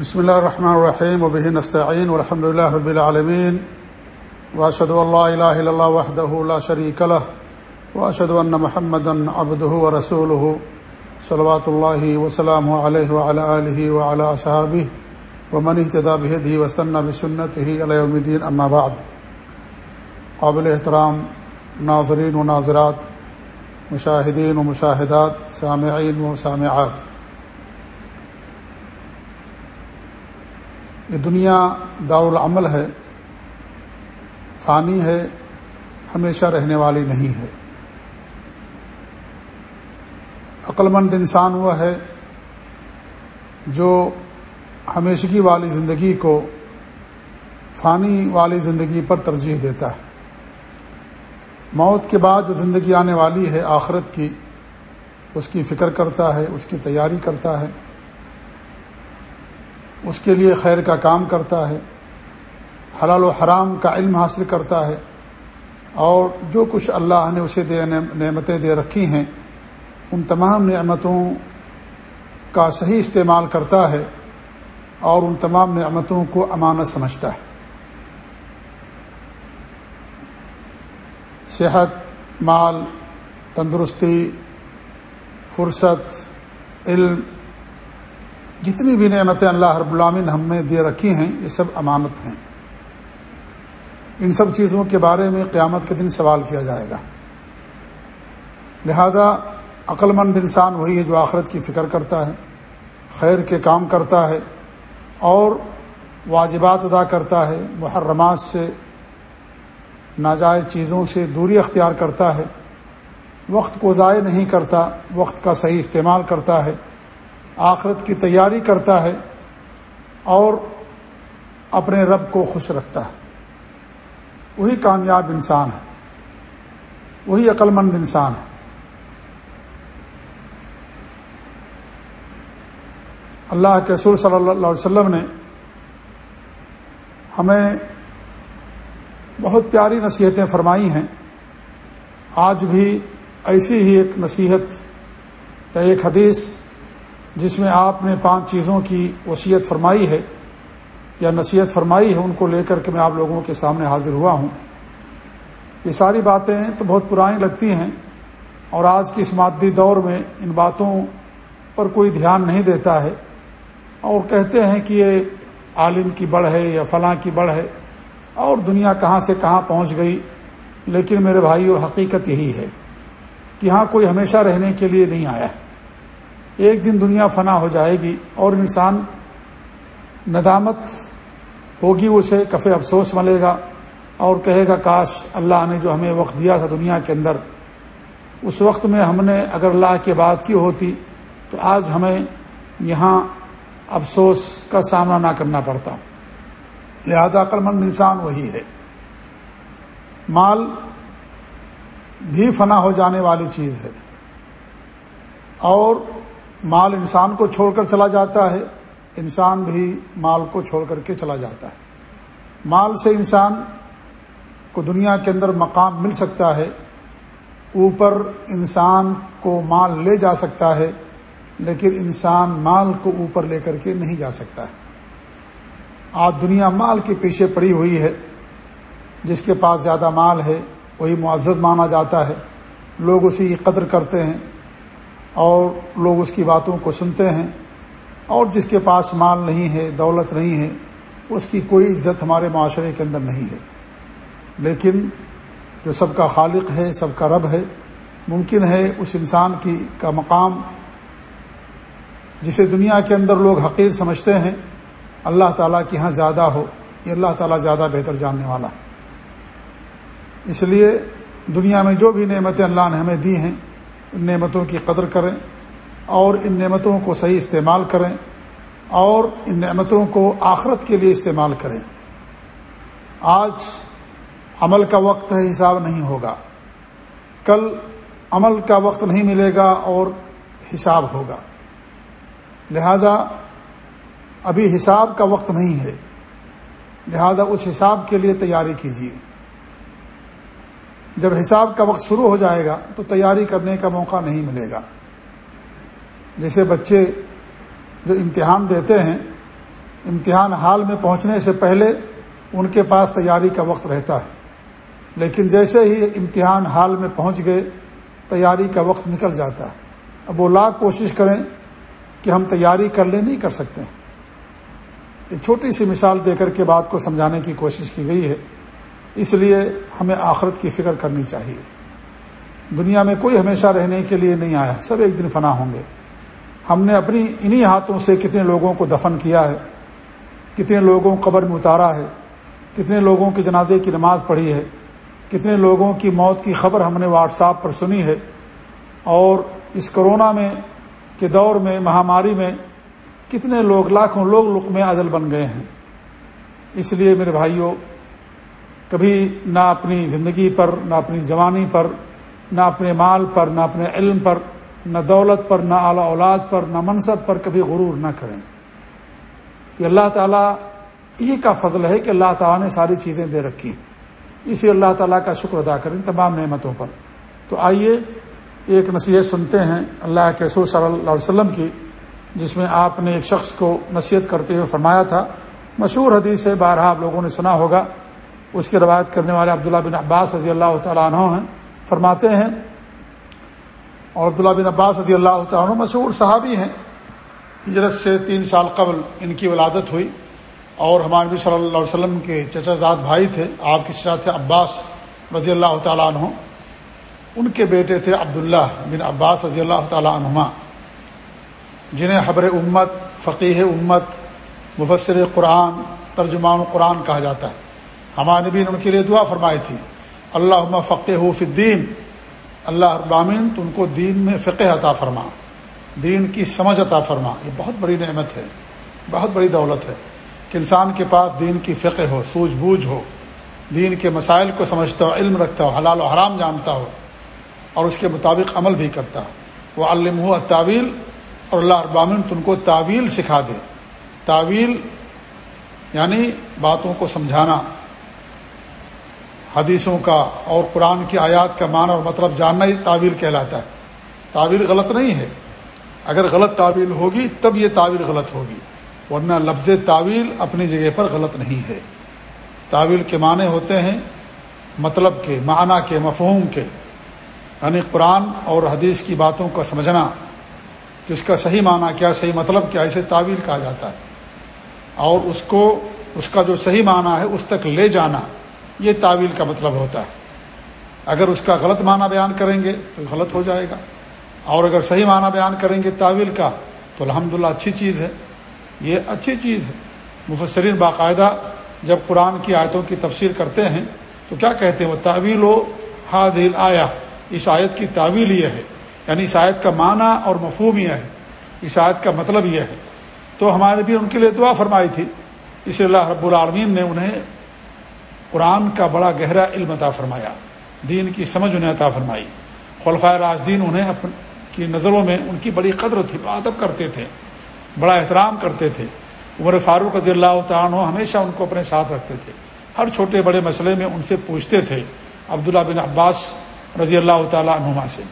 بسم الله الرحمن الرحيم، وبه نستعين، والحمد لله رب العالمين، وأشهد أن لا إله إلا الله وحده لا شريك له، وأشهد أن محمدا عبده ورسوله، صلوات الله وسلامه عليه وعلى آله وعلى أصحابه، ومن اهتدى بهديه واستنى بسنته إلى يوم الدين، أما بعد. قابل احترام، ناظرین و ناظرات مشاہدین و مشاہدات سامعین و سامعات. یہ دنیا دارالعمل ہے، فانی ہے، ہمیشہ رہنے والی نہیں ہے۔ عقلمند انسان ہوا ہے جو ہمیشگی والی زندگی کو فانی والی زندگی پر ترجیح دیتا ہے۔ موت کے بعد جو زندگی آنے والی ہے، آخرت کی، اس کی فکر کرتا ہے، اس کی تیاری کرتا ہے۔ اس کے لیے خیر کا کام کرتا ہے، حلال و حرام کا علم حاصل کرتا ہے۔ اور جو کچھ اللہ نے اسے دے، نعمتیں دے رکھی ہیں، ان تمام نعمتوں کا صحیح استعمال کرتا ہے اور ان تمام نعمتوں کو امانت سمجھتا ہے۔ صحت، مال، تندرستی، فرصت، علم جتنی بھی نعمتیں اللہ رب العامن ہم میں دے رکھی ہیں، یہ سب امانت ہیں۔ ان سب چیزوں کے بارے میں قیامت کے دن سوال کیا جائے گا۔ لہذا عقل مند انسان وہی ہے جو آخرت کی فکر کرتا ہے، خیر کے کام کرتا ہے، اور واجبات ادا کرتا ہے، محرمات سے، ناجائز چیزوں سے دوری اختیار کرتا ہے۔ وقت کو ضائع نہیں کرتا، وقت کا صحیح استعمال کرتا ہے۔ آخرت کی تیاری کرتا ہے اور اپنے رب کو خوش رکھتا ہے۔ وہی کامیاب انسان ہے۔ وہی عقلمند انسان ہے۔ اللہ کے رسول صلی اللہ علیہ وسلم نے ہمیں بہت پیاری نصیحتیں فرمائی ہیں۔ آج بھی ایسی ہی ایک نصیحت یا ایک حدیث جس میں آپ نے پانچ چیزوں کی وصیت فرمائی ہے یا نصیحت فرمائی ہے، ان کو لے کر کے میں آپ لوگوں کے سامنے حاضر ہوا ہوں۔ یہ ساری باتیں تو بہت پرانی لگتی ہیں اور آج کی اس مادی دور میں ان باتوں پر کوئی دھیان نہیں دیتا ہے۔ اور کہتے ہیں کہ یہ عالم کی بڑھ ہے یا فلاں کی بڑھ ہے اور دنیا کہاں سے کہاں پہنچ گئی، لیکن میرے بھائیو، حقیقت یہی ہے کہ ہاں کوئی ہمیشہ رہنے کے لیے نہیں آیا۔ ہے ایک دن دنیا فنا ہو جائے گی اور انسان ندامت ہوگی، اسے کفے افسوس ملے گا اور کہے گا، کاش اللہ نے جو ہمیں وقت دیا تھا دنیا کے اندر، اس وقت میں ہم نے اگر اللہ کی بات کی ہوتی تو آج ہمیں یہاں افسوس کا سامنا نہ کرنا پڑتا۔ لہذا عقلمند انسان وہی ہے۔ مال بھی فنا ہو جانے والی چیز ہے۔ اور مال انسان کو چھوڑ کر چلا جاتا ہے، انسان بھی مال کو چھوڑ کر کے چلا جاتا ہے۔ مال سے انسان کو دنیا کے اندر مقام مل سکتا ہے، اوپر انسان کو مال لے جا سکتا ہے، لیکن انسان مال کو اوپر لے کر کے نہیں جا سکتا ہے۔ آج دنیا مال کے پیچھے پڑی ہوئی ہے، جس کے پاس زیادہ مال ہے، وہی معزز مانا جاتا ہے۔ لوگ اسی کی قدر کرتے ہیں۔ اور لوگ اس کی باتوں کو سنتے ہیں اور جس کے پاس مال نہیں ہے، دولت نہیں ہے، اس کی کوئی عزت ہمارے معاشرے کے اندر نہیں ہے۔ لیکن جو سب کا خالق ہے، سب کا رب ہے، ممکن ہے اس انسان کی کا مقام جسے دنیا کے اندر لوگ حقیر سمجھتے ہیں، اللہ تعالیٰ کے یہاں زیادہ ہو، یہ اللہ تعالیٰ زیادہ بہتر جاننے والا۔ اس لیے دنیا میں جو بھی نعمتیں اللہ نے ہمیں دی ہیں ان نعمتوں کی قدر کریں اور ان نعمتوں کو صحیح استعمال کریں اور ان نعمتوں کو آخرت کے لیے استعمال کریں۔ آج عمل کا وقت ہے حساب نہیں ہوگا۔ کل عمل کا وقت نہیں ملے گا اور حساب ہوگا۔ لہذا ابھی حساب کا وقت نہیں ہے۔ لہذا اس حساب کے لیے تیاری کیجیے جب حساب کا وقت شروع ہو جائے گا تو تیاری کرنے کا موقع نہیں ملے گا۔ جیسے بچے جو امتحان دیتے ہیں، امتحان حال میں پہنچنے سے پہلے ان کے پاس تیاری کا وقت رہتا ہے۔ لیکن جیسے ہی امتحان حال میں پہنچ گئے، تیاری کا وقت نکل جاتا ہے۔ اب وہ لاکھ کوشش کریں کہ ہم تیاری کر لیں، نہیں کر سکتے۔ ایک چھوٹی سی مثال دے کر کے بات کو سمجھانے کی کوشش کی گئی ہے۔ اس لیے ہمیں آخرت کی فکر کرنی چاہیے۔ دنیا میں کوئی ہمیشہ رہنے کے لیے نہیں آیا، سب ایک دن فنا ہوں گے۔ ہم نے اپنی انہی ہاتھوں سے کتنے لوگوں کو دفن کیا ہے، کتنے لوگوں کو قبر میں اتارا ہے، کتنے لوگوں کی جنازے کی نماز پڑھی ہے، کتنے لوگوں کی موت کی خبر ہم نے واٹس ایپ پر سنی ہے۔ اور اس کرونا میں کے دور میں، مہاماری میں کتنے لوگ، لاکھوں لوگ لک میں عدل بن گئے ہیں۔ اس لیے میرے بھائیوں کبھی نہ اپنی زندگی پر، نہ اپنی جوانی پر، نہ اپنے مال پر، نہ اپنے علم پر، نہ دولت پر، نہ اعلیٰ اولاد پر، نہ منصب پر کبھی غرور نہ کریں۔ یہ اللہ تعالیٰ یہ کا فضل ہے کہ اللہ تعالیٰ نے ساری چیزیں دے رکھی اسی اللہ تعالیٰ کا شکر ادا کریں تمام نعمتوں پر۔ تو آئیے ایک نصیحت سنتے ہیں اللہ کے رسول صلی اللہ علیہ وسلم کی، جس میں آپ نے ایک شخص کو نصیحت کرتے ہوئے فرمایا تھا۔ مشہور حدیث ہے، بارہا آپ لوگوں نے سنا ہوگا۔ اس کی روایت کرنے والے عبداللہ بن عباس رضی اللہ تعالیٰ عنہ ہیں، فرماتے ہیں، اور عبداللہ بن عباس رضی اللہ تعالیٰ عنہ مشہور صحابی ہیں۔ ہجرت سے تین سال قبل ان کی ولادت ہوئی، اور ہمارے صلی اللہ علیہ وسلم کے چچا زاد بھائی تھے، آپ کے چچا تھے عباس رضی اللہ تعالیٰ عنہ۔ ان کے بیٹے تھے عبداللہ بن عباس رضی اللہ تعالیٰ عنہما، جنہیں حبر امت فقیح امت مبصر قرآن، ترجمان قرآن کہا جاتا ہے۔ ہمارے نبی نے ان کے لیے دعا فرمائی تھی۔ اللہ فقح فی الدین۔ اللہ ابامین تو ان کو دین میں فقہ عطا فرما۔ دین کی سمجھ عطا فرما۔ یہ بہت بڑی نعمت ہے۔ بہت بڑی دولت ہے۔ کہ انسان کے پاس دین کی فقہ ہو، سوجھ بوجھ ہو۔ دین کے مسائل کو سمجھتا ہو، علم رکھتا ہو، حلال و حرام جانتا ہو۔ اور اس کے مطابق عمل بھی کرتا ہو۔ وہ علم ہو تعویل اور اللہ ابامن تو ان کو تعویل سکھا دے۔ تعویل یعنی باتوں کو سمجھانا۔ حدیثوں کا اور قرآن کی آیات کا معنی اور مطلب جاننا ہی تعویل کہلاتا ہے۔ تعویل غلط نہیں ہے۔ اگر غلط تعویل ہوگی تب یہ تعویل غلط ہوگی۔ ورنہ لفظ تعویل اپنی جگہ پر غلط نہیں ہے۔ تعویل کے معنی ہوتے ہیں مطلب کے، معنی کے، مفہوم کے۔ یعنی قرآن اور حدیث کی باتوں کا سمجھنا کہ اس کا صحیح معنی کیا، صحیح مطلب کیا، اسے تعویل کہا جاتا ہے۔ اور اس کو، اس کا جو صحیح معنی ہے، اس تک لے جانا۔ یہ تعویل کا مطلب ہوتا ہے۔ اگر اس کا غلط معنی بیان کریں گے تو غلط ہو جائے گا۔ اور اگر صحیح معنی بیان کریں گے تعویل کا تو الحمد اچھی چیز ہے۔ یہ اچھی چیز ہے۔ مفسرین باقاعدہ جب قرآن کی آیتوں کی تفسیر کرتے ہیں تو کیا کہتے ہیں؟ وہ تعویل و حادل آیا اس آیت کی تعویل یہ ہے۔ یعنی اس آیت کا معنی اور مفہوم یہ ہے۔ اس آیت کا مطلب یہ ہے۔ تو ہمارے بھی ان کے لیے دعا فرمائی تھی۔ اس اللہ رب العالمین نے انہیں قرآن کا بڑا گہرا علم عطا فرمایا، دین کی سمجھ انہیں عطا فرمائی۔ خلفۂ راجدین انہیں اپن کی نظروں میں ان کی بڑی قدر تھی ادب کرتے تھے، بڑا احترام کرتے تھے۔ عمر فاروق رضی اللہ تعالیٰ ہمیشہ ان کو اپنے ساتھ رکھتے تھے۔ ہر چھوٹے بڑے مسئلے میں ان سے پوچھتے تھے، عبداللہ بن عباس رضی اللہ تعالیٰ عنہما سے۔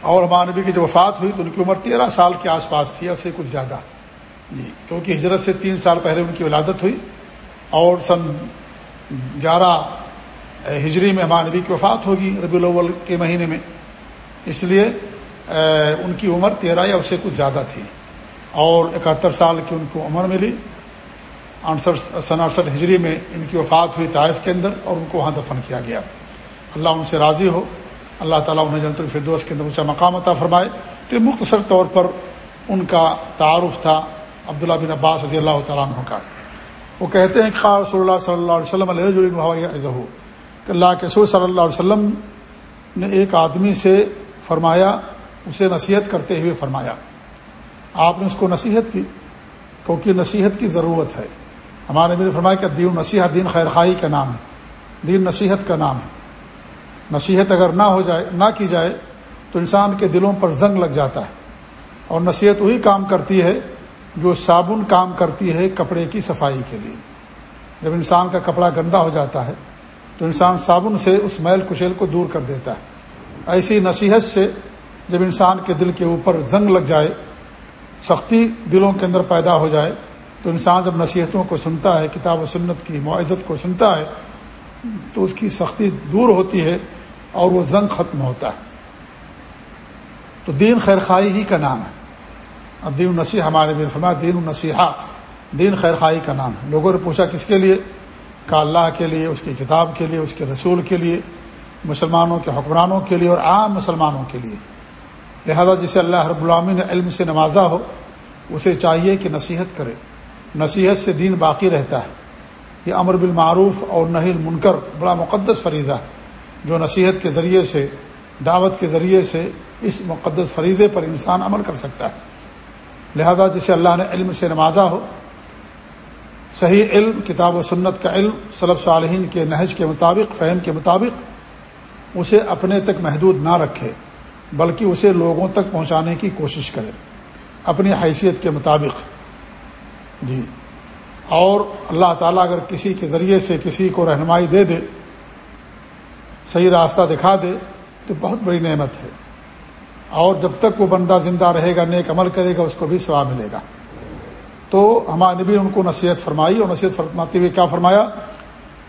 اور ہمارے نبی کی جو وفات ہوئی تو ان کی عمر تیرہ سال کے آس پاس تھی اس سے کچھ زیادہ۔ جی کیونکہ ہجرت سے تین سال پہلے ان کی ولادت ہوئی۔ اور سن گیارہ ہجری میں ہمارے نبی کی وفات ہوگی ربی الاول کے مہینے میں۔ اس لیے ان کی عمر تیرہ یا اس سے کچھ زیادہ تھی۔ اور اکہتر سال کی ان کو عمر ملی۔ اڑسٹھ سن اڑسٹھ ہجری میں ان کی وفات ہوئی طائف کے اندر اور ان کو وہاں دفن کیا گیا۔ اللہ ان سے راضی ہو۔ اللہ تعالیٰ انہیں جنت الفردوس کے اندر اونچا مقام عطا فرمائے۔ تو یہ مختصر طور پر ان کا تعارف تھا عبداللہ بن عباس رضی اللہ تعالیٰ عنہ کا۔ وہ کہتے ہیں کہ رسول اللہ صلی اللہ علیہ وسلم علیہ کہ اللہ کے رسول صلی اللہ علیہ وسلم نے ایک آدمی سے فرمایا، اسے نصیحت کرتے ہوئے فرمایا۔ آپ نے اس کو نصیحت کی، کیونکہ نصیحت کی ضرورت ہے۔ ہمارے میرے فرمایا کہ دین نصیحت دین خیر خائی کا نام ہے۔ دین نصیحت کا نام ہے۔ نصیحت اگر نہ ہو جائے، نہ کی جائے، تو انسان کے دلوں پر زنگ لگ جاتا ہے۔ اور نصیحت وہی کام کرتی ہے جو صابن کام کرتی ہے کپڑے کی صفائی کے لیے۔ جب انسان کا کپڑا گندا ہو جاتا ہے، تو انسان صابن سے اس میل کشیل کو دور کر دیتا ہے۔ ایسی نصیحت سے جب انسان کے دل کے اوپر زنگ لگ جائے، سختی دلوں کے اندر پیدا ہو جائے، تو انسان جب نصیحتوں کو سنتا ہے، کتاب و سنت کی معزت کو سنتا ہے، تو اس کی سختی دور ہوتی ہے اور وہ زنگ ختم ہوتا ہے۔ تو دین خیر خائی ہی کا نام ہے۔ اب دین النسیح ہمارے بھی فرمایا، دین النسیحہ دین خیر خائی کا نام ہے۔ لوگوں نے پوچھا، کس کے لیے؟ کہ اللہ کے لیے، اس کی کتاب کے لیے، اس کے رسول کے لیے، مسلمانوں کے حکمرانوں کے لیے اور عام مسلمانوں کے لیے۔ لہذا جسے اللہ رب العامی نے علم سے نوازا ہو، اسے چاہیے کہ نصیحت کرے۔ نصیحت سے دین باقی رہتا ہے۔ یہ امر بالمعروف اور نہل منکر بڑا مقدس فریضہ جو نصیحت کے ذریعے سے، دعوت کے ذریعے سے اس مقدس فریضے پر انسان عمل کر سکتا ہے۔ لہذا جسے اللہ نے علم سے نوازا ہو، صحیح علم، کتاب و سنت کا علم صلب صالحین کے نہج کے مطابق، فہم کے مطابق، اسے اپنے تک محدود نہ رکھے، بلکہ اسے لوگوں تک پہنچانے کی کوشش کرے، اپنی حیثیت کے مطابق۔ جی۔ اور اللہ تعالیٰ اگر کسی کے ذریعے سے کسی کو رہنمائی دے دے، صحیح راستہ دکھا دے، تو بہت بڑی نعمت ہے۔ اور جب تک وہ بندہ زندہ رہے گا، نیک عمل کرے گا، اس کو بھی ثواب ملے گا۔ تو ہمارے نبی نے ان کو نصیحت فرمائی اور نصیحت فرماتے ہوئے کیا فرمایا؟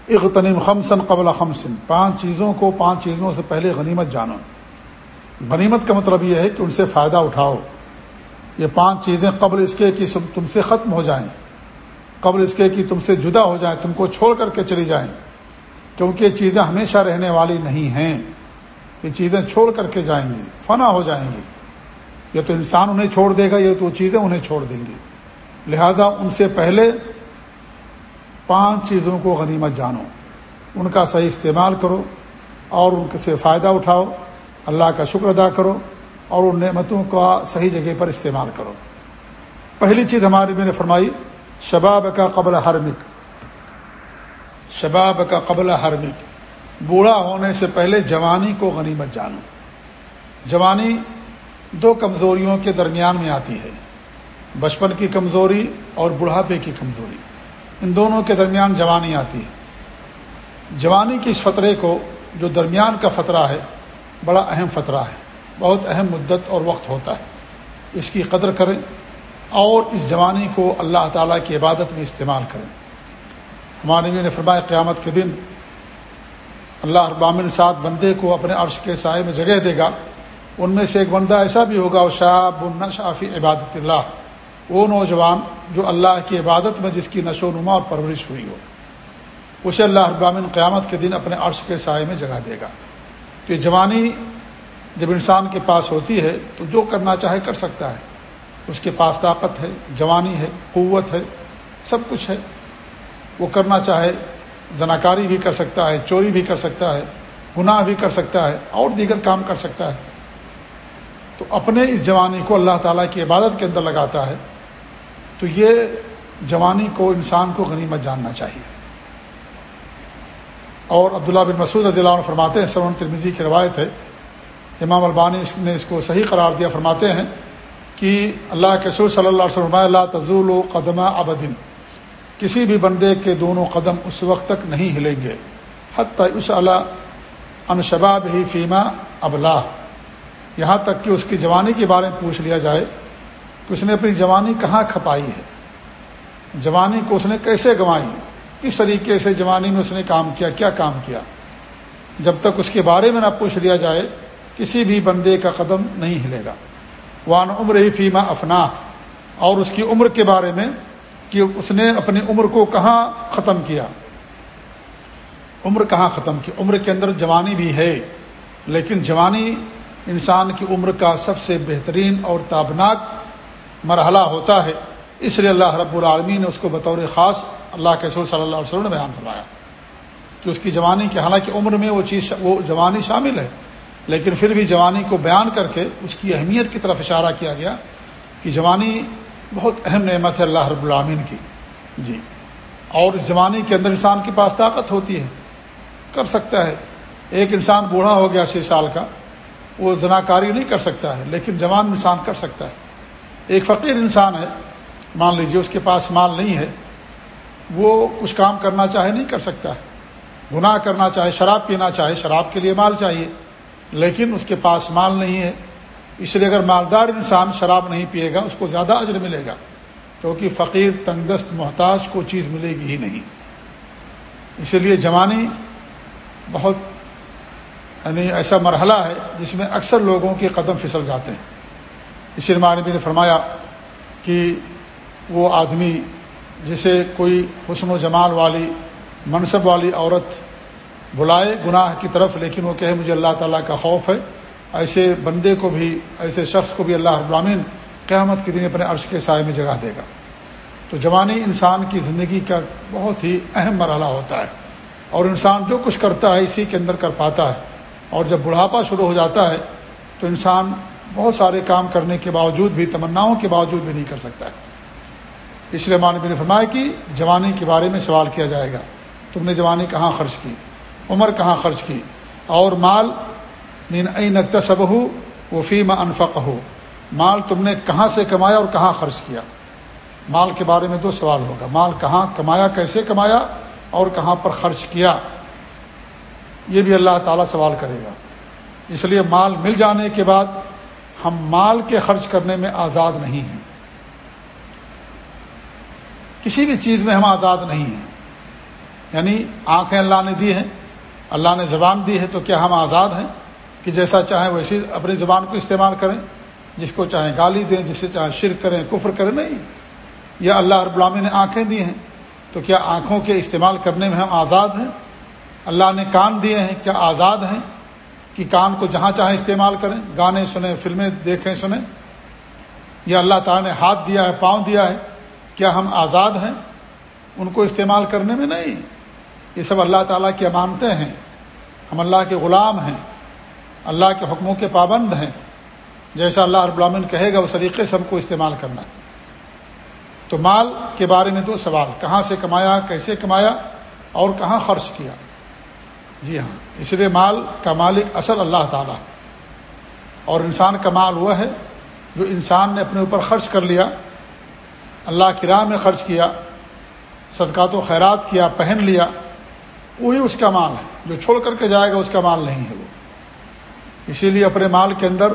اغتنیم خمسن قبل خمسن پانچ چیزوں کو، پانچ چیزوں سے پہلے غنیمت جانو۔ غنیمت کا مطلب یہ ہے کہ ان سے فائدہ اٹھاؤ۔ یہ پانچ چیزیں قبل اس کے کہ تم سے ختم ہو جائیں۔ قبل اس کے کہ تم سے جدا ہو جائیں، تم کو چھوڑ کر کے چلی جائیں۔ کیونکہ یہ چیزیں ہمیشہ رہنے والی نہیں ہیں۔ یہ چیزیں چھوڑ کر کے جائیں گی، فنا ہو جائیں گی۔ یا تو انسان انہیں چھوڑ دے گا، یا تو چیزیں انہیں چھوڑ دیں گی۔ لہذا ان سے پہلے پانچ چیزوں کو غنیمت جانو۔ ان کا صحیح استعمال کرو اور ان سے فائدہ اٹھاؤ۔ اللہ کا شکر ادا کرو اور ان نعمتوں کا صحیح جگہ پر استعمال کرو۔ پہلی چیز ہماری میں نے فرمائی شباب کا قبل حرمک۔ شباب کا قبل حرمک۔ بوڑھا ہونے سے پہلے جوانی کو غنیمت جانو۔ جوانی دو کمزوریوں کے درمیان میں آتی ہے۔ بچپن کی کمزوری اور بڑھاپے کی کمزوری۔ ان دونوں کے درمیان جوانی آتی ہے۔ جوانی کی اس فطرے کو جو درمیان کا فطرہ ہے، بڑا اہم فطرہ ہے۔ بہت اہم مدت اور وقت ہوتا ہے۔ اس کی قدر کریں اور اس جوانی کو اللہ تعالیٰ کی عبادت میں استعمال کریں۔ ہمارے نے فرمایا، قیامت کے دن اللہ ابامن سات بندے کو اپنے عرش کے سائے میں جگہ دے گا، ان میں سے ایک بندہ ایسا بھی ہوگا شاب شافی عبادت اللہ۔ وہ نوجوان جو اللہ کی عبادت میں جس کی نشو و نما اور پرورش ہوئی ہو، اسے اللہ ابامن قیامت کے دن اپنے عرش کے سائے میں جگہ دے گا۔ تو یہ جوانی جب انسان کے پاس ہوتی ہے، تو جو کرنا چاہے کر سکتا ہے۔ اس کے پاس طاقت ہے، جوانی ہے، قوت ہے، سب کچھ ہے۔ وہ کرنا چاہے زناکاری بھی کر سکتا ہے، چوری بھی کر سکتا ہے، گناہ بھی کر سکتا ہے، اور دیگر کام کر سکتا ہے۔ تو اپنے اس جوانی کو اللہ تعالیٰ کی عبادت کے اندر لگاتا ہے، تو یہ جوانی کو، انسان کو غنیمت جاننا چاہیے۔ اور عبداللہ بن مسعود رضی اللہ عنہ فرماتے ہیں سرون ترمیزی کی روایت ہے۔ امام البانی نے اس کو صحیح قرار دیا، فرماتے ہیں کہ اللہ کے سور صلی اللہ علیہ وسلم اللہ تضول و قدمہ ابدن کسی بھی بندے کے دونوں قدم اس وقت تک نہیں ہلیں گے۔ حتیٰ اس اللہ انشباب ہی فیمہ ابلا یہاں تک کہ اس کی جوانی کے بارے میں پوچھ لیا جائے کہ اس نے اپنی جوانی کہاں کھپائی ہے؟ جوانی کو اس نے کیسے گنوائی کس طریقے سے جوانی میں اس نے کام کیا؟ کیا کام کیا؟ جب تک اس کے بارے میں نہ پوچھ لیا جائے، کسی بھی بندے کا قدم نہیں ہلے گا۔ وان عمر ہی فیمہ افنا اور اس کی عمر کے بارے میں کہ اس نے اپنی عمر کو کہاں ختم کیا؟ عمر کہاں ختم کی؟ عمر کے اندر جوانی بھی ہے، لیکن جوانی انسان کی عمر کا سب سے بہترین اور تابناک مرحلہ ہوتا ہے۔ اس لیے اللہ رب العالمین نے اس کو بطور خاص اللہ کے سور صلی اللہ علیہ وسلم نے بیان فرمایا کہ اس کی جوانی کی، حالانکہ عمر میں وہ چیز، وہ جوانی شامل ہے، لیکن پھر بھی جوانی کو بیان کر کے اس کی اہمیت کی طرف اشارہ کیا گیا کہ جوانی بہت اہم نعمت ہے اللہ رب العامین کی۔ جی۔ اور اس جوانی کے اندر انسان کے پاس طاقت ہوتی ہے۔ کر سکتا ہے۔ ایک انسان بوڑھا ہو گیا چھ سال کا، وہ زناکاری نہیں کر سکتا ہے، لیکن جوان انسان کر سکتا ہے۔ ایک فقیر انسان ہے، مان لیجیے اس کے پاس مال نہیں ہے، وہ کچھ کام کرنا چاہے نہیں کر سکتا۔ ہے گناہ کرنا چاہے، شراب پینا چاہے، شراب کے لیے مال چاہیے، لیکن اس کے پاس مال نہیں ہے۔ اس لیے اگر مالدار انسان شراب نہیں پیے گا، اس کو زیادہ اجر ملے گا۔ کیونکہ فقیر تنگ دست محتاج کو چیز ملے گی ہی نہیں۔ اسی لیے جوانی بہت یعنی ایسا مرحلہ ہے جس میں اکثر لوگوں کے قدم پھسل جاتے ہیں۔ اسی نبی نے فرمایا کہ وہ آدمی جسے کوئی حسن و جمال والی، منصب والی عورت بلائے، گناہ کی طرف، لیکن وہ کہے مجھے اللہ تعالیٰ کا خوف ہے۔ ایسے بندے کو بھی، ایسے شخص کو بھی اللہ ابرامین قیامت کے دن اپنے عرش کے سائے میں جگہ دے گا۔ تو جوانی انسان کی زندگی کا بہت ہی اہم مرحلہ ہوتا ہے۔ اور انسان جو کچھ کرتا ہے، اسی کے اندر کر پاتا ہے۔ اور جب بڑھاپا شروع ہو جاتا ہے، تو انسان بہت سارے کام کرنے کے باوجود بھی، تمناؤں کے باوجود بھی نہیں کر سکتا ہے۔ اس لیے مانبی نے فرمایا کہ جوانی کے بارے میں سوال کیا جائے گا۔ تم نے جوانی کہاں خرچ کی؟ عمر کہاں خرچ کی؟ اور مال مین نقتصب ہو وہ فیم انفق ہو مال تم نے کہاں سے کمایا اور کہاں خرچ کیا؟ مال کے بارے میں دو سوال ہوگا۔ مال کہاں کمایا، کیسے کمایا اور کہاں پر خرچ کیا؟ یہ بھی اللہ تعالیٰ سوال کرے گا۔ اس لیے مال مل جانے کے بعد ہم مال کے خرچ کرنے میں آزاد نہیں ہیں۔ کسی بھی چیز میں ہم آزاد نہیں ہیں۔ یعنی آنکھیں اللہ نے دی ہیں، اللہ نے زبان دی ہے تو کیا ہم آزاد ہیں؟ کہ جیسا چاہیں ویسی اپنی زبان کو استعمال کریں، جس کو چاہیں گالی دیں، جس سے چاہیں شرک کریں، کفر کریں، نہیں۔ یا اللہ رب العامی نے آنکھیں دی ہیں، تو کیا آنکھوں کے استعمال کرنے میں ہم آزاد ہیں؟ اللہ نے کان دیے ہیں، کیا آزاد ہیں؟ کہ کان کو جہاں چاہیں استعمال کریں، گانے سنیں، فلمیں دیکھیں، سنیں۔ یا اللہ تعالیٰ نے ہاتھ دیا ہے، پاؤں دیا ہے، کیا ہم آزاد ہیں؟ ان کو استعمال کرنے میں نہیں۔ یہ سب اللہ تعالیٰ کی امانتیں ہیں؟ ہم اللہ کے غلام ہیں۔ اللہ کے حکموں کے پابند ہیں۔ جیسا اللہ رب العالمین کہے گا اس طریقے سے ہم کو استعمال کرنا ہے۔ تو مال کے بارے میں دو سوال، کہاں سے کمایا، کیسے کمایا اور کہاں خرچ کیا؟ جی ہاں اس لیے مال کا مالک اصل اللہ تعالیٰ اور انسان کا مال وہ ہے جو انسان نے اپنے اوپر خرچ کر لیا، اللہ کی راہ میں خرچ کیا، صدقات و خیرات کیا، پہن لیا، وہی اس کا مال ہے۔ جو چھوڑ کر کے جائے گا، اس کا مال نہیں ہے وہ۔ اسی لیے اپنے مال کے اندر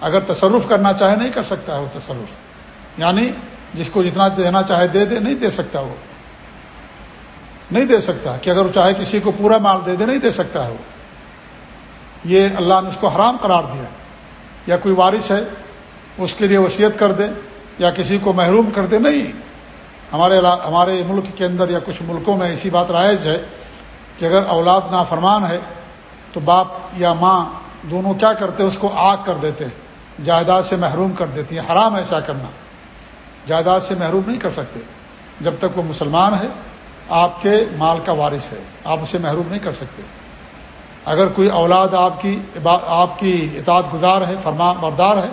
اگر تصرف کرنا چاہے نہیں کر سکتا ہے وہ تصرف۔ یعنی جس کو جتنا دینا چاہے دے دے، نہیں دے سکتا وہ۔ نہیں دے سکتا کہ اگر وہ چاہے کسی کو پورا مال دے دے، نہیں دے سکتا ہے وہ۔ یہ اللہ نے اس کو حرام قرار دیا۔ یا کوئی وارث ہے، اس کے لیے وصیت کر دے، یا کسی کو محروم کر دے۔ نہیں۔ ہمارے ہمارے ملک کے اندر یا کچھ ملکوں میں ایسی بات رائج ہے کہ اگر اولاد نافرمان ہے تو باپ یا ماں دونوں کیا کرتے اس کو آگ کر دیتے جائیداد سے محروم کر دیتی ہیں۔ حرام ایسا کرنا۔ جائیداد سے محروم نہیں کر سکتے۔ جب تک وہ مسلمان ہے، آپ کے مال کا وارث ہے۔ آپ اسے محروم نہیں کر سکتے۔ اگر کوئی اولاد آپ کی آپ کی اطاعت گزار ہے، فرما بردار ہے،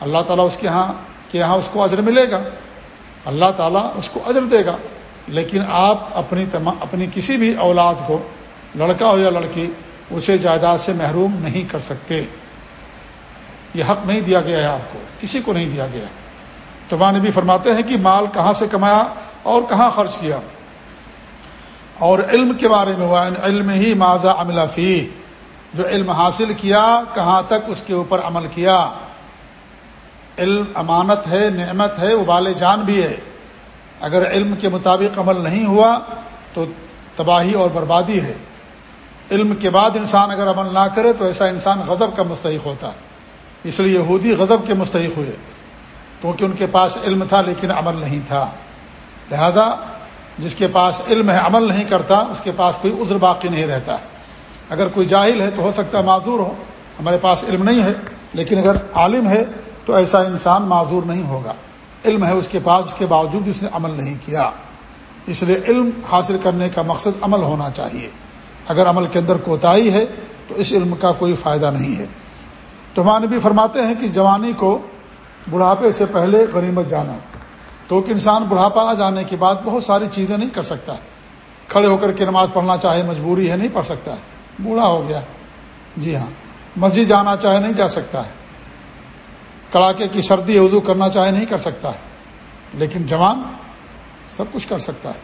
اللہ تعالیٰ اس کے یہاں کہ یہاں اس کو اجر ملے گا۔ اللہ تعالیٰ اس کو اجر دے گا۔ لیکن آپ اپنی تمام اپنی کسی بھی اولاد کو، لڑکا ہو یا لڑکی اسے جائیداد سے محروم نہیں کر سکتے۔ یہ حق نہیں دیا گیا ہے آپ کو، کسی کو نہیں دیا گیا۔ تو ماں بھی فرماتے ہیں کہ مال کہاں سے کمایا اور کہاں خرچ کیا۔ اور علم کے بارے میں ہوا علم ہی ماضا عملہ فی، جو علم حاصل کیا، کہاں تک اس کے اوپر عمل کیا۔ علم امانت ہے، نعمت ہے ابال جان بھی ہے۔ اگر علم کے مطابق عمل نہیں ہوا تو تباہی اور بربادی ہے۔ علم کے بعد انسان اگر عمل نہ کرے تو ایسا انسان غضب کا مستحق ہوتا ہے۔ اس لیے یہودی غضب کے مستحق ہوئے۔ کیونکہ ان کے پاس علم تھا لیکن عمل نہیں تھا۔ لہذا جس کے پاس علم ہے عمل نہیں کرتا، اس کے پاس کوئی عذر باقی نہیں رہتا۔ اگر کوئی جاہل ہے تو ہو سکتا ہے معذور ہو۔ ہمارے پاس علم نہیں ہے، لیکن اگر عالم ہے تو ایسا انسان معذور نہیں ہوگا۔ علم ہے اس کے پاس، اس کے باوجود اس نے عمل نہیں کیا۔ اس لیے علم حاصل کرنے کا مقصد عمل ہونا چاہیے۔ اگر عمل کے اندر کوتاہی ہے تو اس علم کا کوئی فائدہ نہیں ہے۔ تو ہمارے فرماتے ہیں کہ جوانی کو بڑھاپے سے پہلے غنیمت جانا، کیونکہ انسان بڑھاپا آ جانے کے بعد بہت ساری چیزیں نہیں کر سکتا۔ کھڑے ہو کر کے نماز پڑھنا چاہے، مجبوری ہے، نہیں پڑھ سکتا۔ ہے بوڑھا ہو گیا۔ جی ہاں مسجد جانا چاہے، نہیں جا سکتا۔ ہے کڑاکے کی سردی، وضو کرنا چاہے، نہیں کر سکتا۔ ہے لیکن جوان سب کچھ کر سکتا۔ ہے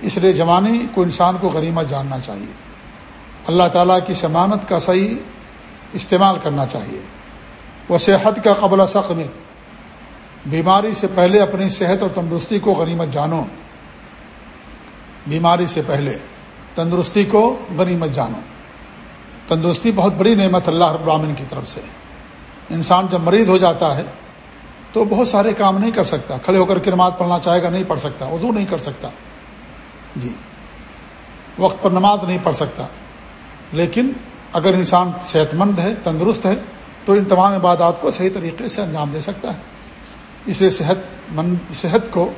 اس لیے جوانی کو انسان کو غریمت جاننا چاہیے۔ اللہ تعالیٰ کی ضمانت کا صحیح استعمال کرنا چاہیے۔ وہ صحت کا قبل سخت میں۔ بیماری سے پہلے اپنی صحت اور تندرستی کو غنیمت جانو۔ بیماری سے پہلے تندرستی کو غنیمت جانو۔ تندرستی بہت بڑی نعمت اللہ رب العالمین کی طرف سے۔ انسان جب مریض ہو جاتا ہے تو بہت سارے کام نہیں کر سکتا۔ کھڑے ہو کر کے نماز پڑھنا چاہے گا نہیں پڑھ سکتا۔ وضو نہیں کر سکتا۔ جی۔ وقت پر نماز نہیں پڑھ سکتا۔ لیکن اگر انسان صحت مند ہے، تندرست ہے، تو ان تمام عبادات کو صحیح طریقے سے انجام دے سکتا ہے۔ اس لیے صحت مند، صحت کو،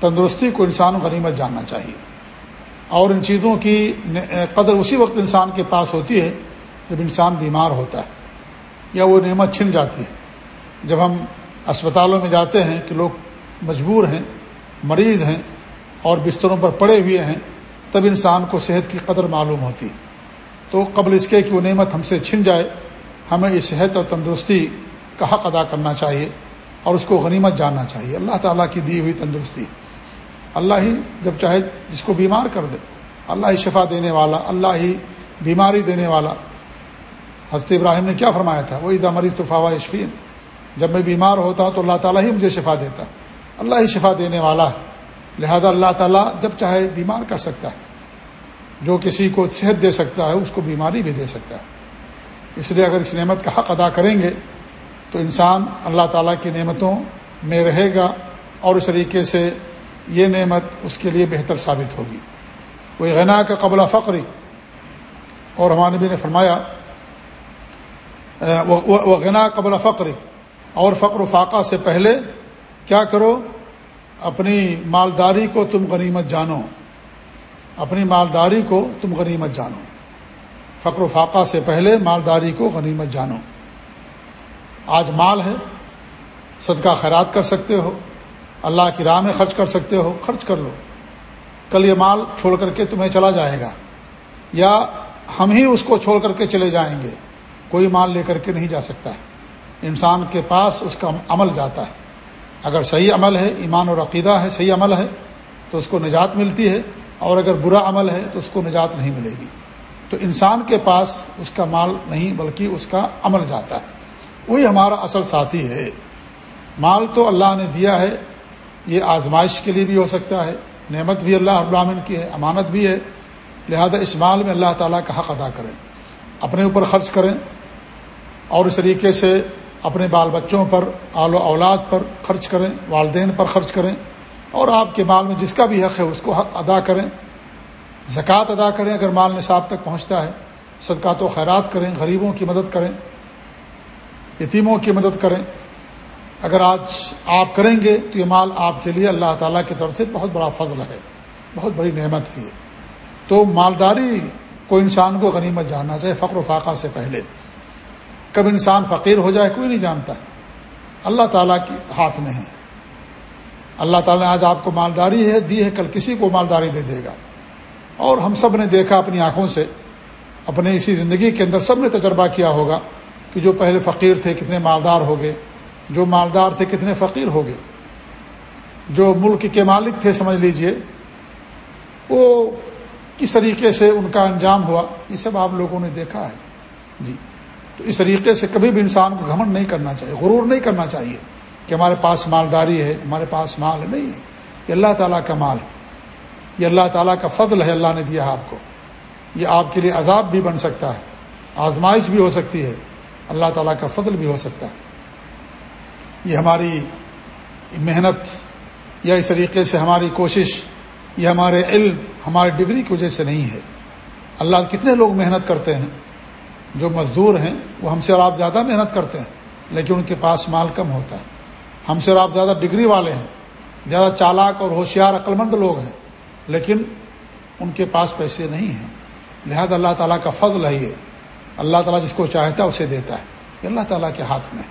تندرستی کو انسان غنیمت جاننا چاہیے۔ اور ان چیزوں کی قدر اسی وقت انسان کے پاس ہوتی ہے جب انسان بیمار ہوتا ہے یا وہ نعمت چھن جاتی ہے۔ جب ہم اسپتالوں میں جاتے ہیں کہ لوگ مجبور ہیں، مریض ہیں اور بستروں پر پڑے ہوئے ہیں، تب انسان کو صحت کی قدر معلوم ہوتی ہے۔ تو قبل اس کے کہ وہ نعمت ہم سے چھن جائے، ہمیں اس صحت اور تندرستی کا حق ادا کرنا چاہیے اور اس کو غنیمت جاننا چاہیے۔ اللہ تعالیٰ کی دی ہوئی تندرستی۔ اللہ ہی جب چاہے جس کو بیمار کر دے، اللہ ہی شفا دینے والا، اللہ ہی بیماری دینے والا۔ حضرت ابراہیم نے کیا فرمایا تھا؟ وہی دا مریض طفاوہ اشفین جب میں بیمار ہوتا ہوں تو اللہ تعالیٰ ہی مجھے شفا دیتا۔ اللہ ہی شفا دینے والا۔ ہے لہذا اللہ تعالیٰ جب چاہے بیمار کر سکتا ہے۔ جو کسی کو صحت دے سکتا ہے، اس کو بیماری بھی دے سکتا ہے۔ اس لیے اگر اس نعمت کا حق ادا کریں گے، تو انسان اللہ تعالیٰ کی نعمتوں میں رہے گا اور اس طریقے سے یہ نعمت اس کے لیے بہتر ثابت ہوگی۔ وہ غنا کا قبل فقری اور ہمارے نبی نے فرمایا وہ غنا قبل فقر۔ اور فقر و فاقہ سے پہلے کیا کرو؟ اپنی مالداری کو تم غنیمت جانو۔ اپنی مالداری کو تم غنیمت جانو۔ فقر و فاقہ سے پہلے مالداری کو غنیمت جانو۔ آج مال ہے، صدقہ خیرات کر سکتے ہو، اللہ کی راہ میں خرچ کر سکتے ہو، خرچ کر لو۔ کل یہ مال چھوڑ کر کے تمہیں چلا جائے گا۔ یا ہم ہی اس کو چھوڑ کر کے چلے جائیں گے۔ کوئی مال لے کر کے نہیں جا سکتا۔ ہے انسان کے پاس اس کا عمل جاتا ہے۔ اگر صحیح عمل ہے، ایمان اور عقیدہ ہے، صحیح عمل ہے، تو اس کو نجات ملتی ہے۔ اور اگر برا عمل ہے تو اس کو نجات نہیں ملے گی۔ تو انسان کے پاس اس کا مال نہیں، بلکہ اس کا عمل جاتا ہے۔ وہی ہمارا اصل ساتھی ہے۔ مال تو اللہ نے دیا ہے، یہ آزمائش کے لیے بھی ہو سکتا ہے۔ نعمت بھی اللہ ابراہین کی ہے، امانت بھی ہے۔ لہذا اس مال میں اللہ تعالیٰ کا حق ادا کریں۔ اپنے اوپر خرچ کریں اور اس طریقے سے اپنے بال بچوں پر، آل و اولاد پر خرچ کریں، والدین پر خرچ کریں۔ اور آپ کے مال میں جس کا بھی حق ہے اس کو حق ادا کریں، زکوٰۃ ادا کریں اگر مال نصاب تک پہنچتا ہے، صدقات و خیرات کریں، غریبوں کی مدد کریں، یتیموں کی مدد کریں۔ اگر آج آپ کریں گے تو یہ مال آپ کے لیے اللہ تعالیٰ کی طرف سے بہت بڑا فضل ہے، بہت بڑی نعمت ہے۔ تو مالداری کو انسان کو غنیمت جاننا چاہیے، فقر و فاقہ سے پہلے۔ کب انسان فقیر ہو جائے، کوئی نہیں جانتا۔ اللہ تعالیٰ کے ہاتھ میں ہے۔ اللہ تعالیٰ نے آج آپ کو مالداری ہے، دی ہے، کل کسی کو مالداری دے دے گا۔ اور ہم سب نے دیکھا اپنی آنکھوں سے، اپنے اسی زندگی کے اندر سب نے تجربہ کیا ہوگا کہ جو پہلے فقیر تھے کتنے مالدار ہو گئے، جو مالدار تھے کتنے فقیر ہو گئے۔ جو ملک کے مالک تھے، سمجھ لیجیے، وہ کس طریقے سے ان کا انجام ہوا، یہ سب آپ لوگوں نے دیکھا ہے۔ جی تو اس طریقے سے کبھی بھی انسان کو گھمن نہیں کرنا چاہیے، غرور نہیں کرنا چاہیے۔ کہ ہمارے پاس مالداری ہے، ہمارے پاس مال نہیں ہے۔ یہ اللہ تعالیٰ کا مال یہ اللہ تعالیٰ کا فضل ہے، اللہ نے دیا آپ کو۔ یہ آپ کے لیے عذاب بھی بن سکتا ہے، آزمائش بھی ہو سکتی ہے۔ اللہ تعالیٰ کا فضل بھی ہو سکتا ہے۔ یہ ہماری محنت یا اس طریقے سے ہماری کوشش، یہ ہمارے علم ہمارے ڈگری کی وجہ سے نہیں ہے۔ اللہ کتنے لوگ محنت کرتے ہیں، جو مزدور ہیں، وہ ہم سے اور آپ زیادہ محنت کرتے ہیں، لیکن ان کے پاس مال کم ہوتا ہے۔ ہم سے اور آپ زیادہ ڈگری والے ہیں، زیادہ چالاک اور ہوشیار، عقلمند لوگ ہیں، لیکن ان کے پاس پیسے نہیں ہیں۔ لہذا اللہ تعالیٰ کا فضل ہے یہ۔ اللہ تعالیٰ جس کو چاہتا ہے اسے دیتا ہے۔ یہ اللہ تعالیٰ کے ہاتھ میں۔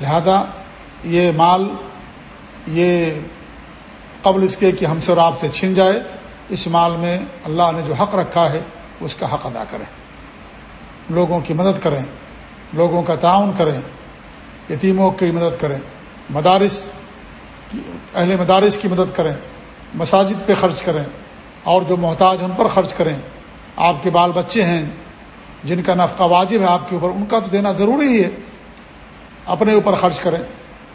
لہذا یہ مال، یہ قبل اس کے کہ ہم سے اور آپ سے چھن جائے، اس مال میں اللہ نے جو حق رکھا ہے، اس کا حق ادا کریں۔ لوگوں کی مدد کریں، لوگوں کا تعاون کریں، یتیموں کی مدد کریں۔ مدارس اہل مدارس کی مدد کریں، مساجد پہ خرچ کریں، اور جو محتاج ان پر خرچ کریں۔ آپ کے بال بچے ہیں، جن کا نفقہ واجب ہے، آپ کے اوپر، ان کا تو دینا ضروری ہی ہے۔ اپنے اوپر خرچ کریں۔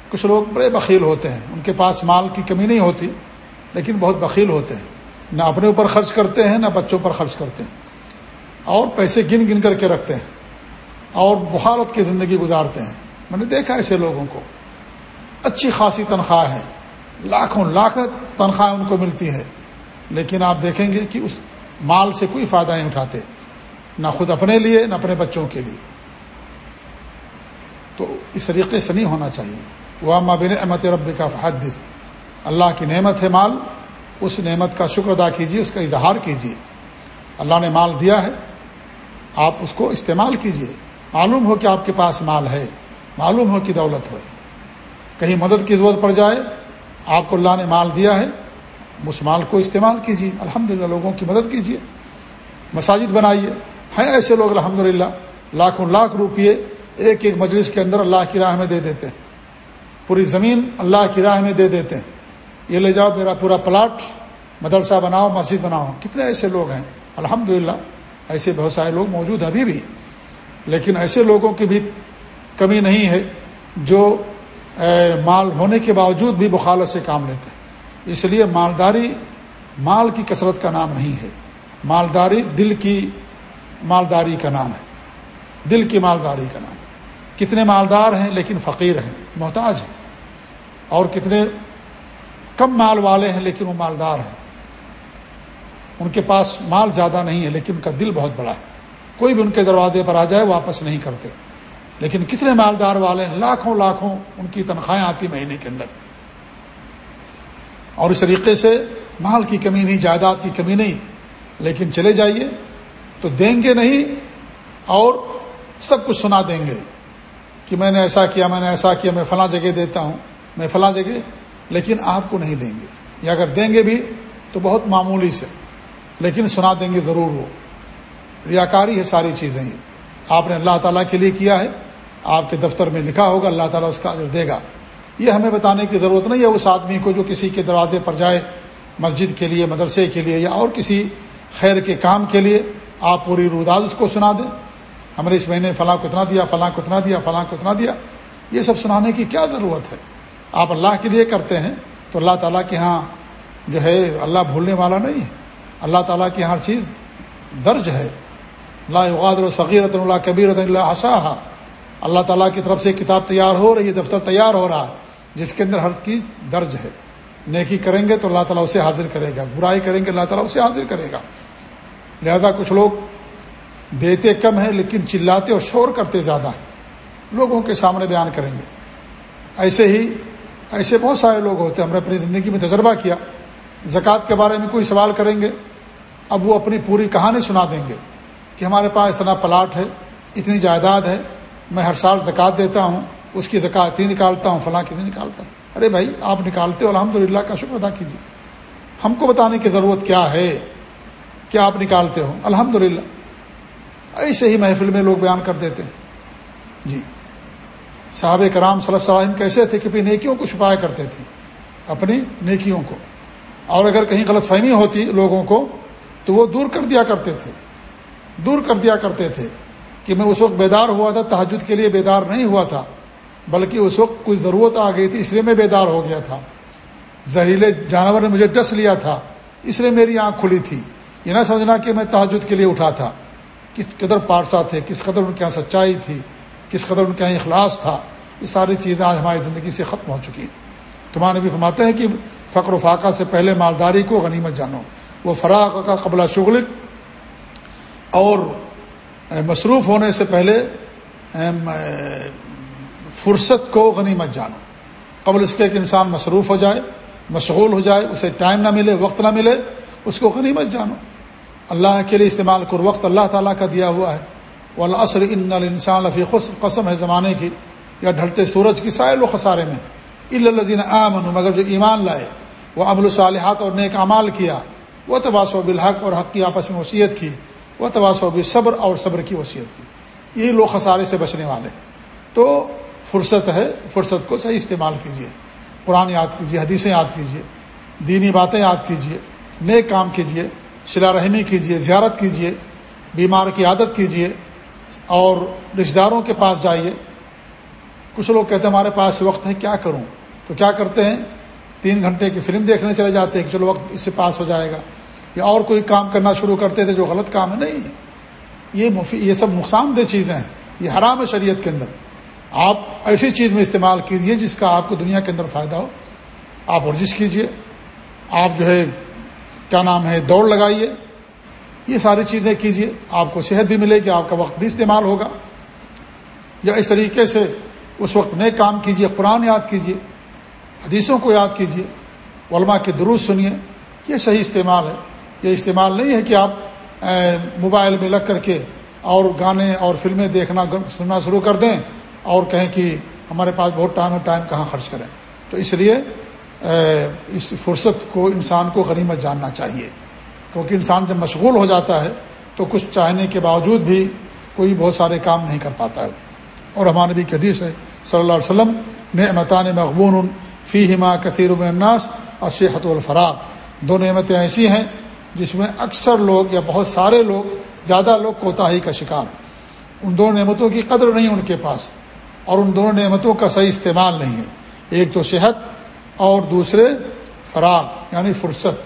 کچھ لوگ بڑے بخیل ہوتے ہیں، ان کے پاس مال کی کمی نہیں ہوتی، لیکن بہت بخیل ہوتے ہیں۔ نہ اپنے اوپر خرچ کرتے ہیں، نہ بچوں پر خرچ کرتے ہیں۔ اور پیسے گن گن کر کے رکھتے ہیں، اور بخارت کی زندگی گزارتے ہیں۔ میں نے دیکھا ایسے لوگوں کو۔ اچھی خاصی تنخواہ ہے۔ لاکھوں لاکھ تنخواہ ان کو ملتی ہے۔ لیکن آپ دیکھیں گے کہ اس مال سے کوئی فائدہ نہیں اٹھاتے۔ نہ خود اپنے لیے، نہ اپنے بچوں کے لیے۔ تو اس طریقے سے نہیں ہونا چاہیے۔ وہ ماں بن احمد رب کا حدث اللہ کی نعمت ہے مال، اس نعمت کا شکر ادا کیجیے اس کا اظہار کیجیے اللہ نے مال دیا ہے، آپ اس کو استعمال کیجیے معلوم ہو کہ آپ کے پاس مال ہے، معلوم ہو کہ دولت ہو کہیں مدد کی ضرورت پڑ جائے، آپ کو اللہ نے مال دیا ہے، اس مال کو استعمال کیجیے الحمد لوگوں کی مدد کیجیے مساجد بنائیے۔ ہیں ایسے لوگ الحمد للہ لاکھوں لاکھ روپئے ایک ایک مجلس کے اندر اللہ کی راہ میں دے دیتے ہیں۔ پوری زمین اللہ کی راہ میں دے دیتے ہیں۔ یہ لے جاؤ میرا پورا پلاٹ، مدرسہ بناؤ، مسجد بناؤ۔ کتنے ایسے لوگ ہیں۔ الحمد ایسے بہت سارے لوگ موجود ہیں، ابھی بھی۔ لیکن ایسے لوگوں کی بھی کمی نہیں ہے جو مال ہونے کے باوجود بھی بخالت سے کام لیتے ہیں۔ اس لیے مالداری مال کی کثرت کا نام نہیں ہے۔ مالداری دل کی مالداری کا نام ہے۔ دل کی مالداری کا نام۔ کتنے مالدار ہیں لیکن فقیر ہیں، محتاج ہیں۔ اور کتنے کم مال والے ہیں لیکن وہ مالدار ہیں۔ ان کے پاس مال زیادہ نہیں ہے لیکن ان کا دل بہت بڑا ہے۔ کوئی بھی ان کے دروازے پر آ جائے، واپس نہیں کرتے۔ لیکن کتنے مالدار والے ہیں؟ لاکھوں لاکھوں ان کی تنخواہیں آتی مہینے کے اندر۔ اور اس طریقے سے مال کی کمی نہیں، جائیداد کی کمی نہیں۔ لیکن چلے جائیے تو دیں گے نہیں اور سب کچھ سنا دیں گے کہ میں نے ایسا کیا، میں نے ایسا کیا، میں فلاں جگہ دیتا ہوں، میں فلاں جگہ، لیکن آپ کو نہیں دیں گے۔ یا اگر دیں گے بھی تو بہت معمولی سے، لیکن سنا دیں گے ضرور وہ۔ ریاکاری ہے، ساری چیزیں یہ آپ نے اللہ تعالیٰ کے لیے کیا ہے؟ آپ کے دفتر میں لکھا ہوگا، اللہ تعالیٰ اس کا اجر دے گا۔ یہ ہمیں بتانے کی ضرورت نہیں ہے اس آدمی کو جو کسی کے دروازے پر جائے، مسجد کے لیے، مدرسے کے لیے یا اور کسی خیر کے کام کے لیے آپ پوری روداد اس کو سنا دیں۔ ہم نے اس مہینے فلاں کو اتنا دیا، فلاں کو اتنا دیا، فلاں کو اتنا دیا۔ یہ سب سنانے کی کیا ضرورت ہے؟ آپ اللہ کے لیے کرتے ہیں تو اللہ تعالیٰ کے ہاں جو ہے، اللہ بھولنے والا نہیں ہے۔ اللہ تعالیٰ کی ہر چیز درج ہے۔ اللہ غادر و صغیرت اللہ کبیرت اللہ حسا اللہ تعالیٰ کی طرف سے کتاب تیار ہو رہی ہے، دفتر تیار ہو رہا ہے، جس کے اندر ہر چیز درج ہے۔ نیکی کریں گے تو اللہ تعالیٰ اسے حاضر کرے گا، برائی کریں گے اللہ تعالیٰ اسے حاضر کرے گا۔ لہذا کچھ لوگ دیتے کم ہیں لیکن چلاتے اور شور کرتے زیادہ لوگوں کے سامنے بیان کریں گے۔ ایسے ہی، ایسے بہت سارے لوگ ہوتے ہیں، ہم نے اپنی زندگی میں تجربہ کیا۔ زکوٰۃ کے بارے میں کوئی سوال کریں گے، اب وہ اپنی پوری کہانی سنا دیں گے۔ کہ ہمارے پاس اتنا پلاٹ ہے، اتنی جائیداد ہے، میں ہر سال زکوٰۃ دیتا ہوں، اس کی زکوٰۃ اتنی نکالتا ہوں، فلاں کتنی نکالتا۔ ہوں ارے بھائی، آپ نکالتے ہو الحمد للہ کا شکر ادا کیجیے۔ ہم کو بتانے کی ضرورت کیا ہے؟ کیا آپ نکالتے ہو؟ الحمد للہ ایسے ہی محفل میں لوگ بیان کر دیتے ہیں۔ جی۔ صحاب کرام صلی اللہ علیہ وسلم کیسے تھے کہ اپنی نیکیوں کو چھپایا کرتے تھے، اپنی نیکیوں کو۔ اور اگر کہیں غلط فہمی ہوتی لوگوں کو، تو وہ دور کر دیا کرتے تھے۔ دور کر دیا کرتے تھے کہ میں اس وقت بیدار ہوا تھا تحجد کے لیے بیدار نہیں ہوا تھا، بلکہ اس وقت کچھ ضرورت آ گئی تھی، اس لیے میں بیدار ہو گیا تھا۔ زہریلے جانور نے مجھے ڈس لیا تھا، اس لیے میری آنکھ کھلی تھی۔ یہ نہ سمجھنا کہ میں تحجد کے لیے اٹھا تھا۔ کس قدر پارسا تھے، کس قدر ان کے یہاں سچائی تھی، کس قدر ان کے یہاں اخلاص تھا، یہ ساری چیزیں آج ہماری زندگی سے ختم ہو چکی ہیں۔ تمہارے بھی فرماتے ہیں کہ فقر و فاقہ سے پہلے مالداری کو غنیمت جانو۔ وہ فراق کا قبلہ شغل اور مصروف ہونے سے پہلے فرصت کو غنیمت جانو۔ قبل اس کے کہ انسان مصروف ہو جائے، مشغول ہو جائے، اسے ٹائم نہ ملے، وقت نہ ملے، اس کو غنیمت جانو۔ اللہ کے لیے استعمال کرو وقت اللہ تعالیٰ کا دیا ہوا ہے۔ وہ ان انسان لفیق قسم ہے زمانے کی، یا ڈھلتے سورج کی سائل و خسارے میں۔ الدین عام مگر جو ایمان لائے وہ ابل الصالحات اور نیک اعمال کیا۔ وہ تباس و بالحق، اور حق کی آپس میں وصیت کی۔ وہ تباس و صبر اور صبر کی وصیت کی۔ یہی لوگ خسارے سے بچنے والے۔ تو فرصت ہے، فرصت کو صحیح استعمال کیجیے قرآن یاد کیجیے حدیثیں یاد کیجیے دینی باتیں یاد کیجیے نیک کام کیجیے شلا رحمی کیجیے زیارت کیجیے بیمار کی عادت کیجیے اور رشتہ داروں کے پاس جائیے۔ کچھ لوگ کہتے ہیں، ہمارے پاس وقت ہے، کیا کروں؟ تو کیا کرتے ہیں؟ تین گھنٹے کی فلم دیکھنے چلے جاتے ہیں کہ چلو وقت اس سے پاس ہو جائے گا۔ یا اور کوئی کام کرنا شروع کرتے تھے جو غلط کام ہے؟ نہیں. یہ مفی یہ سب نقصان دہ چیزیں ہیں. یہ حرام ہے شریعت کے اندر. آپ ایسی چیز میں استعمال کیجیے جس کا آپ کو دنیا کے اندر فائدہ ہو. آپ ورزش کیجیے آپ جو ہے، کیا نام ہے، دوڑ لگائیے. یہ ساری چیزیں کیجیے آپ کو صحت بھی ملے گی. آپ کا وقت بھی استعمال ہوگا. یا اس طریقے سے اس وقت نئے کام کیجیے قرآن یاد کیجیے حدیثوں کو یاد کیجیے علماء کے دروس سنیے. یہ صحیح استعمال ہے. یہ استعمال نہیں ہے کہ آپ موبائل میں لگ کر کے اور گانے اور فلمیں دیکھنا، سننا شروع کر دیں اور کہیں کہ ہمارے پاس بہت ٹائم ہے، ٹائم کہاں خرچ کریں۔ تو اس لیے اس فرصت کو انسان کو غنیمت جاننا چاہیے۔ کیونکہ انسان جب مشغول ہو جاتا ہے، تو کچھ چاہنے کے باوجود بھی کوئی بہت سارے کام نہیں کر پاتا ہے۔ اور ہمارے نبی حدیث ہے، صلی اللہ علیہ وسلم، نعمتان مقبول فی ہما کثیر الناس اور صحت الفراغ دو نعمتیں ایسی ہیں جس میں اکثر لوگ یا بہت سارے لوگ زیادہ لوگ کوتاہی کا شکار ان دونوں نعمتوں کی قدر نہیں ان کے پاس اور ان دونوں نعمتوں کا صحیح استعمال نہیں ہے۔ ایک تو صحت اور دوسرے فراغ یعنی فرصت۔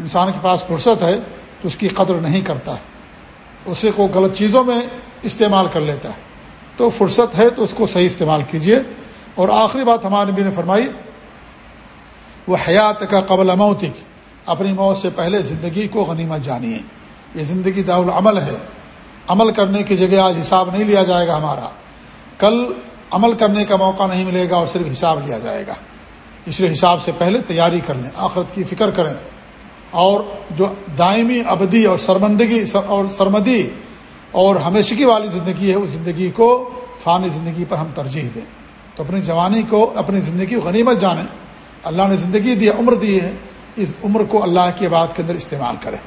انسان کے پاس فرصت ہے تو اس کی قدر نہیں کرتا۔ اسے کو غلط چیزوں میں استعمال کر لیتا ہے۔ تو فرصت ہے تو اس کو صحیح استعمال کیجیے اور آخری بات ہمارے نبی نے فرمائی وہ حیات کا قبل موتک اپنی موت سے پہلے زندگی کو غنیمت جانیے یہ زندگی داعمل ہے۔ عمل کرنے کی جگہ آج حساب نہیں لیا جائے گا ہمارا۔ کل عمل کرنے کا موقع نہیں ملے گا اور صرف حساب لیا جائے گا۔ اس لیے حساب سے پہلے تیاری کر لیں، آخرت کی فکر کریں۔ اور جو دائمی ابدی اور سرمندگی، اور سرمدی اور ہمیشگی والی زندگی ہے، اس زندگی کو فانی زندگی پر ہم ترجیح دیں۔ تو اپنی جوانی کو، اپنی زندگی غنیمت جانیں۔ اللہ نے زندگی دی، عمر دی ہے۔ اس عمر کو اللہ کی بات کے اندر استعمال کریں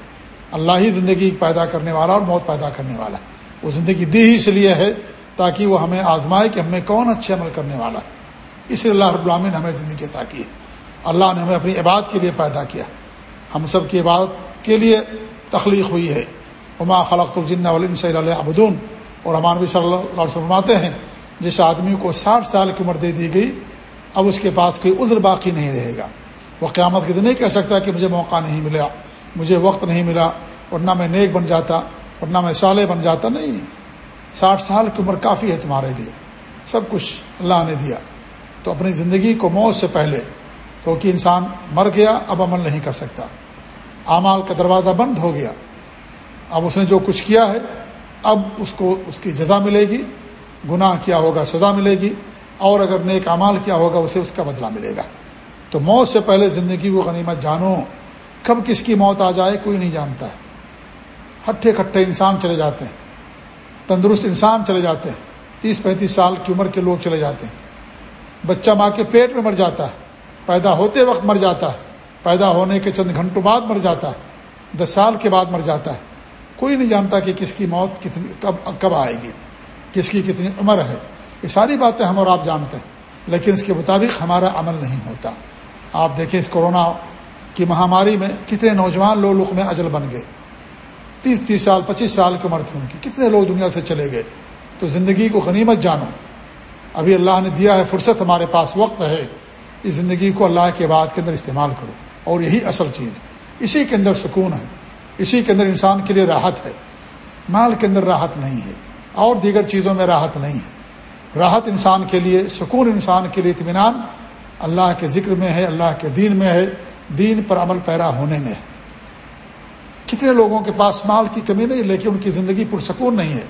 اللہ ہی زندگی پیدا کرنے والا اور موت پیدا کرنے والا۔ وہ زندگی دی ہی اس لیے ہے تاکہ وہ ہمیں آزمائے کہ ہمیں کون اچھے عمل کرنے والا۔ اس لیے اللہ رب العالمین نے ہمیں زندگی عطا کی اللہ نے ہمیں اپنی عبادت کے لیے پیدا کیا۔ ہم سب کی عبادت کے لیے تخلیق ہوئی ہے۔ عما خلق الجن علم صلی اللہ ابدون اور امان بھی صلی اللہ علیہ فرماتے ہیں، جس آدمی کو ساٹھ سال کی عمر دے دی گئی، اب اس کے پاس کوئی عذر باقی نہیں رہے گا۔ وہ قیامت کے دن نہیں کہہ سکتا کہ مجھے موقع نہیں ملا، مجھے وقت نہیں ملا ورنہ میں نیک بن جاتا ورنہ میں صالح بن جاتا۔ نہیں، ساٹھ سال کی عمر کافی ہے تمہارے لیے۔ سب کچھ اللہ نے دیا۔ تو اپنی زندگی کو موت سے پہلے، کیونکہ انسان مر گیا، اب عمل نہیں کر سکتا۔ اعمال کا دروازہ بند ہو گیا۔ اب اس نے جو کچھ کیا ہے، اب اس کو اس کی جزا ملے گی۔ گناہ کیا ہوگا، سزا ملے گی۔ اور اگر نیک اعمال کیا ہوگا، اسے اس کا بدلہ ملے گا۔ تو موت سے پہلے زندگی کو غنیمت جانو، کب کس کی موت آ جائے کوئی نہیں جانتا۔ ہے ہٹھے کٹھے انسان چلے جاتے ہیں، تندرست انسان چلے جاتے ہیں، تیس پینتیس سال کی عمر کے لوگ چلے جاتے ہیں۔ بچہ ماں کے پیٹ میں مر جاتا ہے، پیدا ہوتے وقت مر جاتا ہے، پیدا ہونے کے چند گھنٹوں بعد مر جاتا ہے، دس سال کے بعد مر جاتا ہے۔ کوئی نہیں جانتا کہ کس کی موت کتنی، کب کب آئے گی، کس کی کتنی عمر ہے۔ یہ ساری باتیں ہم اور آپ جانتے ہیں، لیکن اس کے مطابق ہمارا عمل نہیں ہوتا۔ آپ دیکھیں اس کورونا کی مہاماری میں کتنے نوجوان لوگ لوگ میں اجل بن گئے۔ تیس تیس سال، پچیس سال کی عمر تھی ان کی۔ کتنے لوگ دنیا سے چلے گئے۔ تو زندگی کو غنیمت جانو۔ ابھی اللہ نے دیا ہے فرصت، ہمارے پاس وقت ہے۔ اس زندگی کو اللہ کے بعد کے اندر استعمال کرو۔ اور یہی اصل چیز۔ اسی کے اندر سکون ہے۔ اسی کے اندر انسان کے لیے راحت ہے۔ مال کے اندر راحت نہیں ہے۔ اور دیگر چیزوں میں راحت نہیں ہے۔ راحت انسان کے لیے، سکون انسان کے لیے اطمینان اللہ کے ذکر میں ہے، اللہ کے دین میں ہے، دین پر عمل پیرا ہونے میں ہے۔ کتنے لوگوں کے پاس مال کی کمی نہیں، لیکن ان کی زندگی پرسکون نہیں ہے۔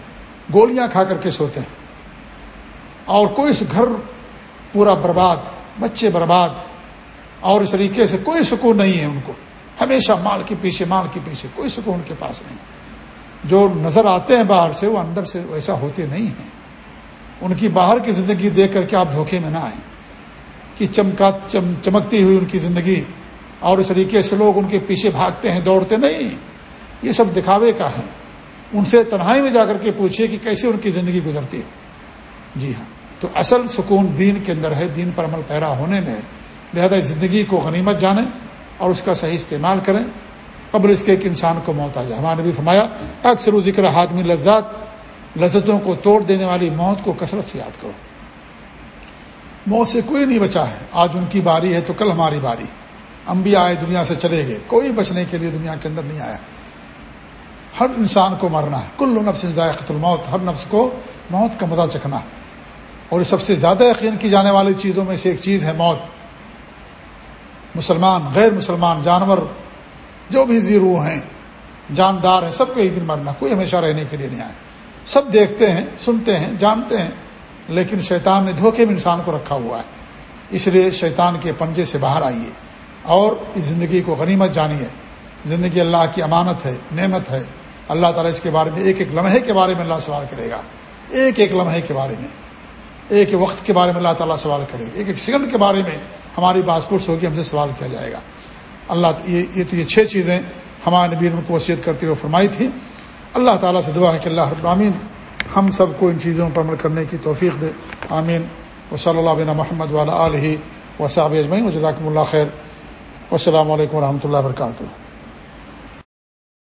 گولیاں کھا کر کے سوتے ہیں۔ اور کوئی گھر پورا برباد، بچے برباد، اور اس طریقے سے کوئی سکون نہیں ہے ان کو۔ ہمیشہ مال کے پیچھے، مال کے پیچھے، کوئی سکون ان کے پاس نہیں۔ جو نظر آتے ہیں باہر سے، وہ اندر سے ویسا ہوتے نہیں ہیں۔ ان کی باہر کی زندگی دیکھ کر کے آپ دھوکے میں نہ آئیں۔ کہ چمکا چم چمکتی ہوئی ان کی زندگی۔ اور اس طریقے سے لوگ ان کے پیچھے بھاگتے ہیں، دوڑتے نہیں۔ یہ سب دکھاوے کا ہے۔ ان سے تنہائی میں جا کر کے پوچھیے کہ کیسے ان کی زندگی گزرتی ہے۔ جی ہاں۔ تو اصل سکون دین کے اندر ہے، دین پر عمل پیرا ہونے میں۔ لہذا زندگی کو غنیمت جانیں اور اس کا صحیح استعمال کریں۔ قبل اس کے ایک انسان کو موت آ جائے۔ ہمارے بھی فرمایا، اکثر و ذکر حادمی لذات، لذتوں کو توڑ دینے والی موت کو کثرت سے یاد کرو۔ موت سے کوئی نہیں بچا ہے۔ آج ان کی باری ہے تو کل ہماری باری۔ انبیاء آئے دنیا سے چلے گئے۔ کوئی بچنے کے لیے دنیا کے اندر نہیں آیا۔ ہر انسان کو مرنا ہے۔ کل نفس ذائقۃ الموت۔ ہر نفس کو موت کا مزہ چکھنا اور سب سے زیادہ یقین کی جانے والی چیزوں میں سے ایک چیز ہے موت۔ مسلمان، غیر مسلمان، جانور، جو بھی زیرو ہیں، جاندار ہیں، سب کو ایک دن مرنا کوئی ہمیشہ رہنے کے لیے نہیں آئے سب دیکھتے ہیں، سنتے ہیں، جانتے ہیں۔ لیکن شیطان نے دھوکے میں انسان کو رکھا ہوا ہے۔ اس لیے شیطان کے پنجے سے باہر آئیے۔ اور اس زندگی کو غنیمت جانیے۔ زندگی اللہ کی امانت ہے، نعمت ہے۔ اللہ تعالیٰ اس کے بارے میں ایک ایک لمحے کے بارے میں اللہ سوال کرے گا۔ ایک ایک لمحے کے بارے میں۔ ایک وقت کے بارے میں اللہ تعالیٰ سوال کرے گا۔ ایک ایک سیکنڈ کے بارے میں ہماری پاسپورٹ ہوگی، ہم سے سوال کیا جائے گا۔ اللہ یہ یہ تو یہ چھ چیزیں ہمارے نبی ان کو وصیت کرتے ہوئے فرمائی تھی۔ اللہ تعالیٰ سے دعا ہے کہ اللہ ابرامین ہم سب کو ان چیزوں پر عمل کرنے کی توفیق دے۔ آمین۔ و صلی اللہ بن محمد والا علیہ و اجمعین و جزاکم اللہ خیر۔ السلام علیکم و رحمۃ اللہ وبرکاتہ۔